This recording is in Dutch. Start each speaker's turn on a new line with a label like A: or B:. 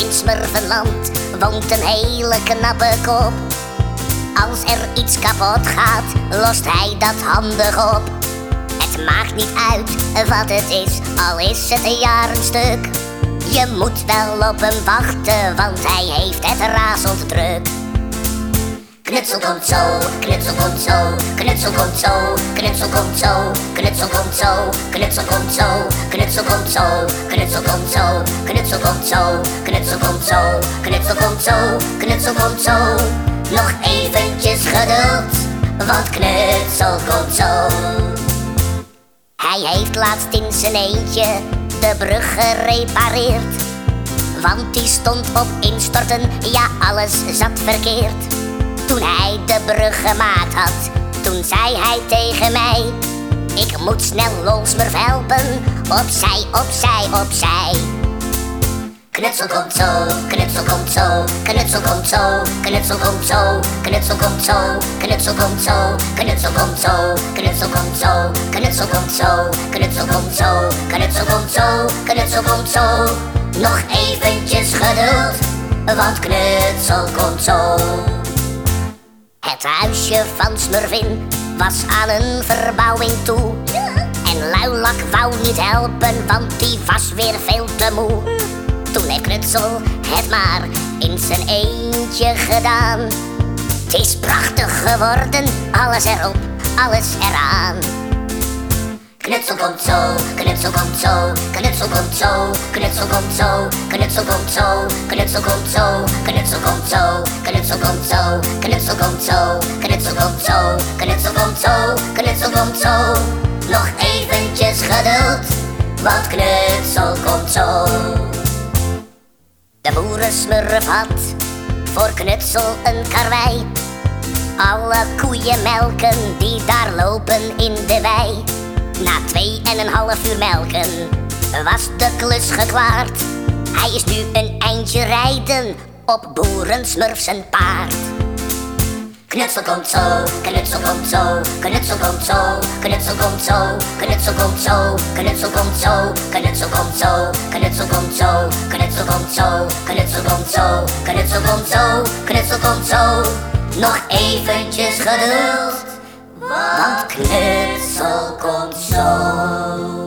A: in Smurfenland woont een hele knappe kop. Als er iets kapot gaat, lost hij dat handig op. Het maakt niet uit wat het is, al is het een jaar een stuk. Je moet wel op hem wachten, want hij heeft het razend druk. Knutsel komt zo, knutsel komt zo, knutsel komt zo, knutsel komt zo, knutsel komt zo, knutsel komt zo, knutsel komt zo, knutsel komt zo, knutsel komt zo, knutsel komt zo, knutsel komt zo, knutsel komt zo. Nog eventjes geduld, want knutsel komt zo. Hij heeft laatst in zijn eentje de brug gerepareerd. Want die stond op instorten, ja alles zat verkeerd. Toen hij de brug gemaakt had, toen zei hij tegen mij Ik moet snel Lolsmurf helpen, opzij, opzij, opzij Knutsel komt zo, knutsel komt zo, knutsel komt zo, knutsel komt zo, knutsel komt zo, knutsel komt zo, knutsel komt zo, knutsel komt zo, knutsel komt zo, knutsel komt zo, knutsel komt zo, knutsel komt zo. Nog eventjes geduld, want knutsel komt zo. Het huisje van Smurfin was aan een verbouwing toe. En Luilak wou niet helpen, want die was weer veel te moe. Toen heeft Knutsel het maar in zijn eentje gedaan. Het is prachtig geworden, alles erop, alles eraan. Knutsel komt zo, knutsel komt zo, knutsel komt zo, knutsel komt zo, knutsel komt zo, knutsel komt zo, knutsel komt zo, knutsel komt zo, knutsel komt zo, knutsel komt zo, knutsel komt zo, knutsel komt zo. Nog eventjes geduld, want knutsel komt zo. De boerensmurf had voor knutsel een karwei. Alle koeien melken die daar lopen in de wei. Na twee en een half uur melken was de klus geklaard. Hij is nu een eindje rijden op boerensmurf zijn paard. Knutsel komt zo, knutsel komt zo, knutsel komt zo, knutsel komt zo, knutsel komt zo, knutsel komt zo, knutsel komt zo, knutsel komt zo, knutsel komt zo, knutsel komt zo, knutsel komt zo, knutsel komt zo. Nog eventjes geduld, want knutsel komt zo.